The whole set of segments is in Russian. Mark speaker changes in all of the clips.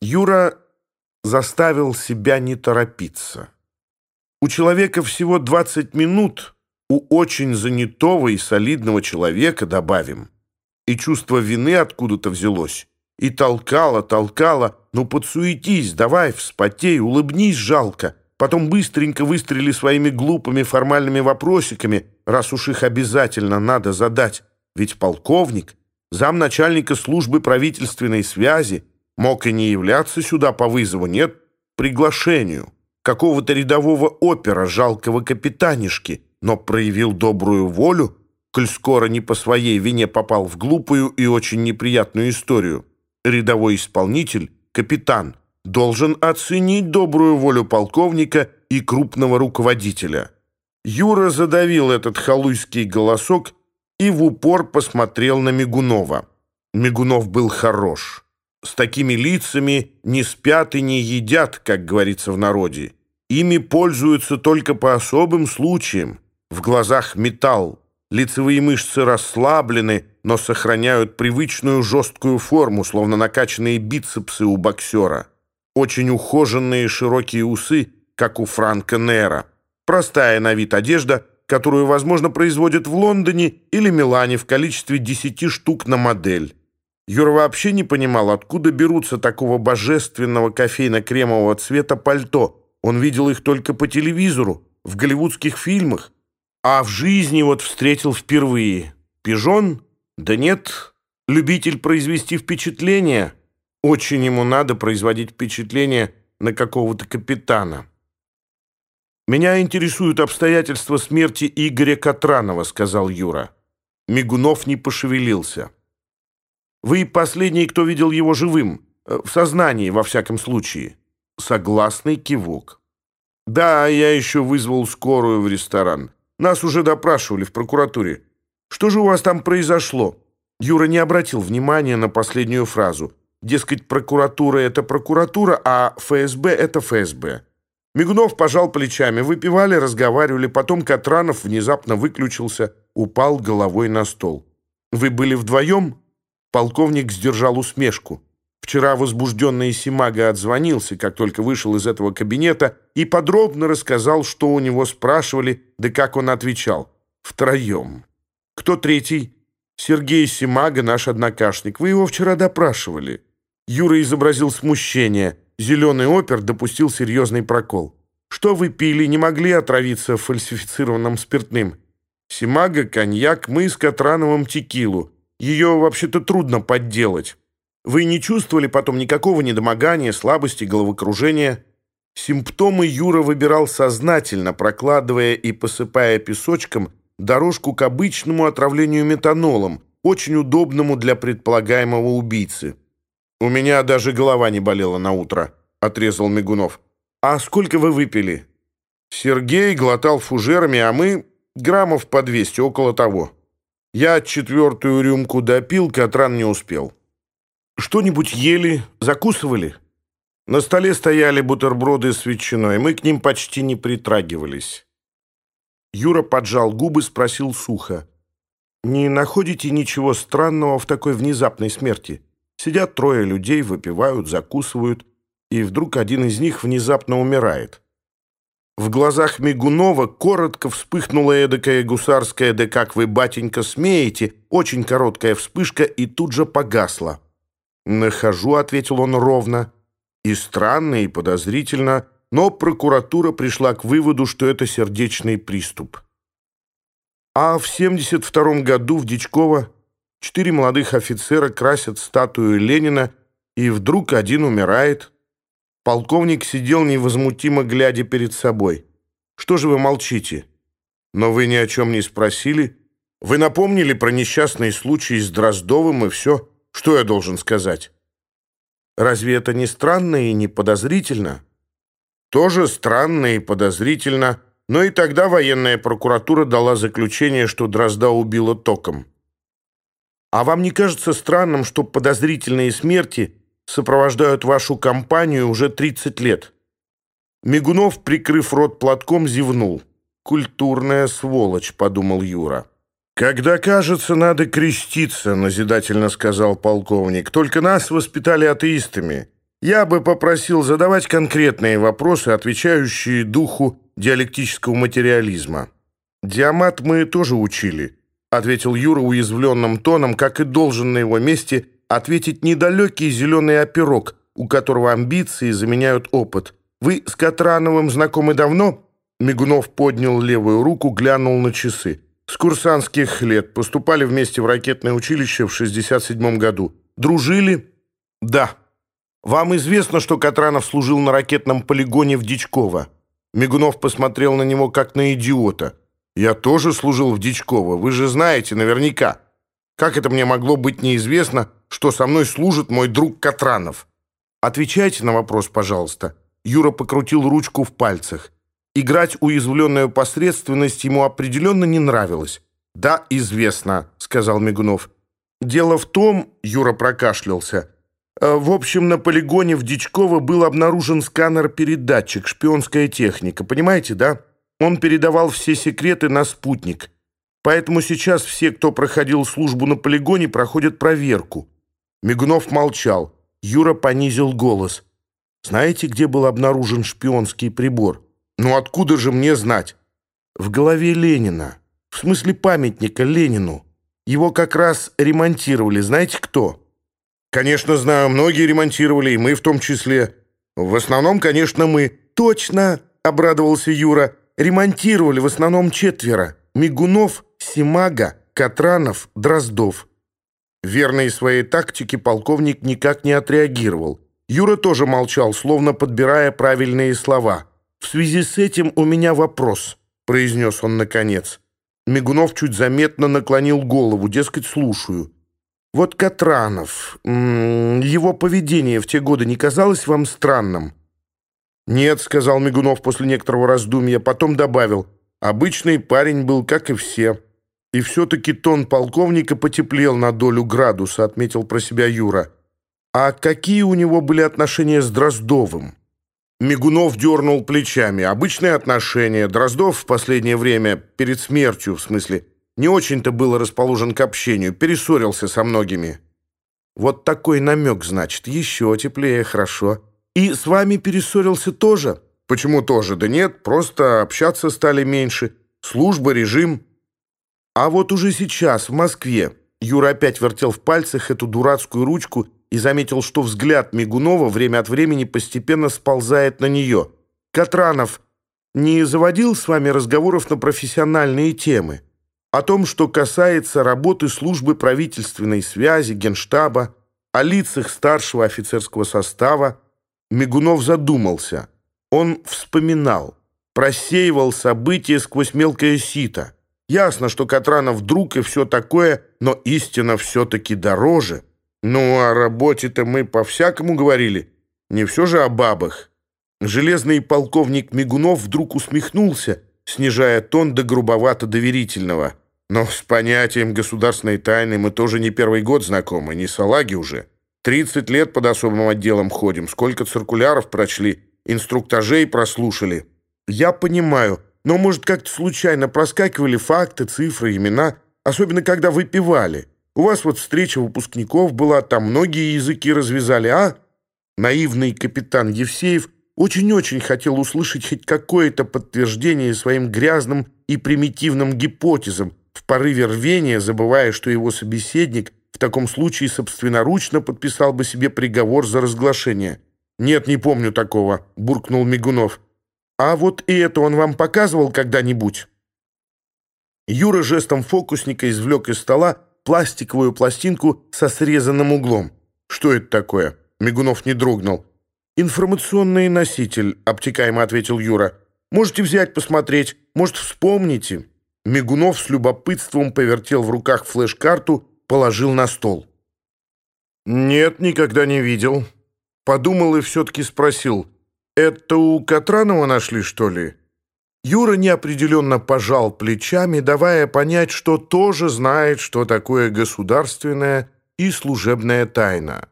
Speaker 1: Юра заставил себя не торопиться. У человека всего 20 минут, у очень занятого и солидного человека, добавим. И чувство вины откуда-то взялось. И толкало, толкало. Ну, подсуетись, давай, вспотей, улыбнись жалко. Потом быстренько выстрели своими глупыми формальными вопросиками, раз уж их обязательно надо задать. Ведь полковник, замначальника службы правительственной связи — Мог и не являться сюда по вызову, нет, приглашению. Какого-то рядового опера, жалкого капитанишки, но проявил добрую волю, коль скоро не по своей вине попал в глупую и очень неприятную историю. Рядовой исполнитель, капитан, должен оценить добрую волю полковника и крупного руководителя. Юра задавил этот халуйский голосок и в упор посмотрел на Мигунова. Мигунов был хорош. С такими лицами не спят и не едят, как говорится в народе. Ими пользуются только по особым случаям. В глазах металл, лицевые мышцы расслаблены, но сохраняют привычную жесткую форму, словно накачанные бицепсы у боксера. Очень ухоженные широкие усы, как у Франка Нера. Простая на вид одежда, которую, возможно, производят в Лондоне или Милане в количестве 10 штук на модель. Юра вообще не понимал, откуда берутся такого божественного кофейно-кремового цвета пальто. Он видел их только по телевизору, в голливудских фильмах. А в жизни вот встретил впервые. Пижон? Да нет. Любитель произвести впечатление. Очень ему надо производить впечатление на какого-то капитана. «Меня интересуют обстоятельства смерти Игоря Катранова», — сказал Юра. Мигунов не пошевелился. «Вы последний, кто видел его живым, э, в сознании, во всяком случае». Согласный кивок. «Да, я еще вызвал скорую в ресторан. Нас уже допрашивали в прокуратуре. Что же у вас там произошло?» Юра не обратил внимания на последнюю фразу. Дескать, прокуратура — это прокуратура, а ФСБ — это ФСБ. Мигунов пожал плечами. Выпивали, разговаривали. Потом Катранов внезапно выключился, упал головой на стол. «Вы были вдвоем?» полковник сдержал усмешку. Вчера возбужденный Симага отзвонился, как только вышел из этого кабинета, и подробно рассказал, что у него спрашивали, да как он отвечал. Втроем. Кто третий? Сергей Симага, наш однокашник. Вы его вчера допрашивали. Юра изобразил смущение. Зеленый опер допустил серьезный прокол. Что вы пили, не могли отравиться фальсифицированным спиртным? Симага, коньяк, мы с Катрановым текилу. Ее вообще-то трудно подделать. Вы не чувствовали потом никакого недомогания, слабости, головокружения?» Симптомы Юра выбирал сознательно, прокладывая и посыпая песочком дорожку к обычному отравлению метанолом, очень удобному для предполагаемого убийцы. «У меня даже голова не болела на утро», — отрезал Мигунов. «А сколько вы выпили?» Сергей глотал фужерами, а мы граммов по 200, около того. Я четвертую рюмку допил, Катран не успел. Что-нибудь ели, закусывали? На столе стояли бутерброды с ветчиной, мы к ним почти не притрагивались. Юра поджал губы, спросил сухо. «Не находите ничего странного в такой внезапной смерти?» Сидят трое людей, выпивают, закусывают, и вдруг один из них внезапно умирает. В глазах Мигунова коротко вспыхнула эдакая гусарская «Да как вы, батенька, смеете?» Очень короткая вспышка и тут же погасла. «Нахожу», — ответил он ровно. И странно, и подозрительно, но прокуратура пришла к выводу, что это сердечный приступ. А в 72 году в Дичково Четыре молодых офицера красят статую Ленина, и вдруг один умирает. Полковник сидел невозмутимо, глядя перед собой. «Что же вы молчите? Но вы ни о чем не спросили. Вы напомнили про несчастный случай с Дроздовым и все. Что я должен сказать? Разве это не странно и не подозрительно?» «Тоже странно и подозрительно, но и тогда военная прокуратура дала заключение, что Дрозда убила током». А вам не кажется странным, что подозрительные смерти сопровождают вашу компанию уже 30 лет?» Мигунов, прикрыв рот платком, зевнул. «Культурная сволочь», — подумал Юра. «Когда, кажется, надо креститься», — назидательно сказал полковник. «Только нас воспитали атеистами. Я бы попросил задавать конкретные вопросы, отвечающие духу диалектического материализма. Диамат мы тоже учили, ответил Юра уязвленным тоном, как и должен на его месте ответить недалекий зеленый оперок, у которого амбиции заменяют опыт. «Вы с Катрановым знакомы давно?» Мигунов поднял левую руку, глянул на часы. «С курсантских лет. Поступали вместе в ракетное училище в 67 году. Дружили?» «Да». «Вам известно, что Катранов служил на ракетном полигоне в Дичково?» Мигунов посмотрел на него, как на идиота. «Я тоже служил в Дичково. Вы же знаете наверняка. Как это мне могло быть неизвестно?» что со мной служит мой друг Катранов. Отвечайте на вопрос, пожалуйста. Юра покрутил ручку в пальцах. Играть уязвленную посредственность ему определенно не нравилось. «Да, известно», — сказал Мигунов. «Дело в том», — Юра прокашлялся, э, «в общем, на полигоне в Дичково был обнаружен сканер-передатчик, шпионская техника, понимаете, да? Он передавал все секреты на спутник. Поэтому сейчас все, кто проходил службу на полигоне, проходят проверку. Мигунов молчал. Юра понизил голос. «Знаете, где был обнаружен шпионский прибор?» «Ну откуда же мне знать?» «В голове Ленина. В смысле памятника Ленину. Его как раз ремонтировали. Знаете кто?» «Конечно, знаю. Многие ремонтировали, и мы в том числе. В основном, конечно, мы». «Точно!» — обрадовался Юра. «Ремонтировали в основном четверо. Мигунов, Симага, Катранов, Дроздов». Верный своей тактике полковник никак не отреагировал. Юра тоже молчал, словно подбирая правильные слова. «В связи с этим у меня вопрос», — произнес он наконец. Мигунов чуть заметно наклонил голову, дескать, слушаю. «Вот Катранов, его поведение в те годы не казалось вам странным?» «Нет», — сказал Мигунов после некоторого раздумья, потом добавил, «обычный парень был, как и все». «И все-таки тон полковника потеплел на долю градуса», — отметил про себя Юра. «А какие у него были отношения с Дроздовым?» Мигунов дернул плечами. Обычные отношения. Дроздов в последнее время, перед смертью, в смысле, не очень-то был расположен к общению, перессорился со многими. Вот такой намек, значит, еще теплее, хорошо. И с вами перессорился тоже? Почему тоже? Да нет, просто А вот уже сейчас, в Москве, Юра опять вертел в пальцах эту дурацкую ручку и заметил, что взгляд Мигунова время от времени постепенно сползает на нее. «Катранов не заводил с вами разговоров на профессиональные темы? О том, что касается работы службы правительственной связи, генштаба, о лицах старшего офицерского состава?» Мигунов задумался. Он вспоминал, просеивал события сквозь мелкое сито – Ясно, что Катранов друг и все такое, но истина все-таки дороже. Ну, о работе-то мы по-всякому говорили. Не все же о бабах. Железный полковник Мигунов вдруг усмехнулся, снижая тон до грубовато-доверительного. Но с понятием государственной тайны мы тоже не первый год знакомы, не салаги уже. Тридцать лет под особым отделом ходим, сколько циркуляров прочли, инструктажей прослушали. Я понимаю, но, может, как-то случайно проскакивали факты, цифры, имена, особенно когда выпивали. У вас вот встреча выпускников была, там многие языки развязали, а?» Наивный капитан Евсеев очень-очень хотел услышать хоть какое-то подтверждение своим грязным и примитивным гипотезам, в порыве рвения, забывая, что его собеседник в таком случае собственноручно подписал бы себе приговор за разглашение. «Нет, не помню такого», — буркнул Мигунов. А вот и это он вам показывал когда-нибудь?» Юра жестом фокусника извлек из стола пластиковую пластинку со срезанным углом. «Что это такое?» Мигунов не дрогнул. «Информационный носитель», — обтекаемо ответил Юра. «Можете взять, посмотреть, может, вспомните». Мигунов с любопытством повертел в руках флеш-карту, положил на стол. «Нет, никогда не видел». Подумал и все-таки спросил — «Это у Катранова нашли, что ли?» Юра неопределенно пожал плечами, давая понять, что тоже знает, что такое государственная и служебная тайна.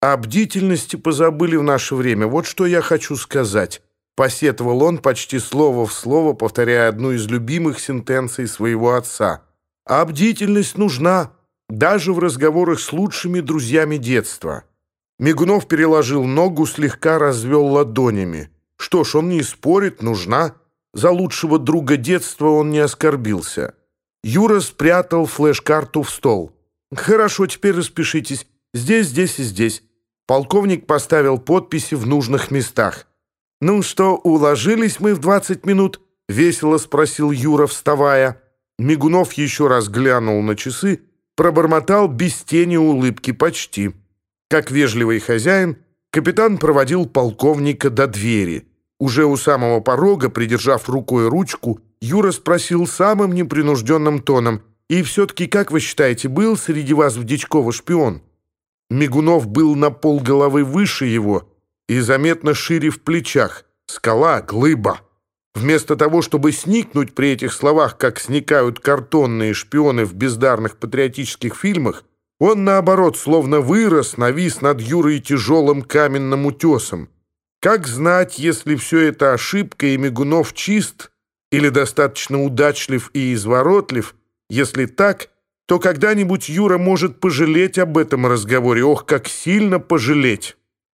Speaker 1: О бдительности позабыли в наше время. Вот что я хочу сказать. Посетовал он почти слово в слово, повторяя одну из любимых сентенций своего отца. А бдительность нужна даже в разговорах с лучшими друзьями детства. Мигнов переложил ногу, слегка развел ладонями. Что ж, он не спорит, нужна. За лучшего друга детства он не оскорбился. Юра спрятал флеш-карту в стол. «Хорошо, теперь распишитесь. Здесь, здесь и здесь». Полковник поставил подписи в нужных местах. «Ну что, уложились мы в 20 минут?» — весело спросил Юра, вставая. Мигунов еще раз глянул на часы, пробормотал без тени улыбки почти. Как вежливый хозяин, капитан проводил полковника до двери. Уже у самого порога, придержав рукой ручку, Юра спросил самым непринужденным тоном, «И все-таки, как вы считаете, был среди вас в Дичково шпион?» Мигунов был на полголовы выше его и заметно шире в плечах. Скала, глыба. Вместо того, чтобы сникнуть при этих словах, как сникают картонные шпионы в бездарных патриотических фильмах, он, наоборот, словно вырос, навис над Юрой тяжелым каменным утесом. Как знать, если все это ошибка, и Мигунов чист, или достаточно удачлив и изворотлив, если так, то когда-нибудь Юра может пожалеть об этом разговоре, ох, как сильно пожалеть.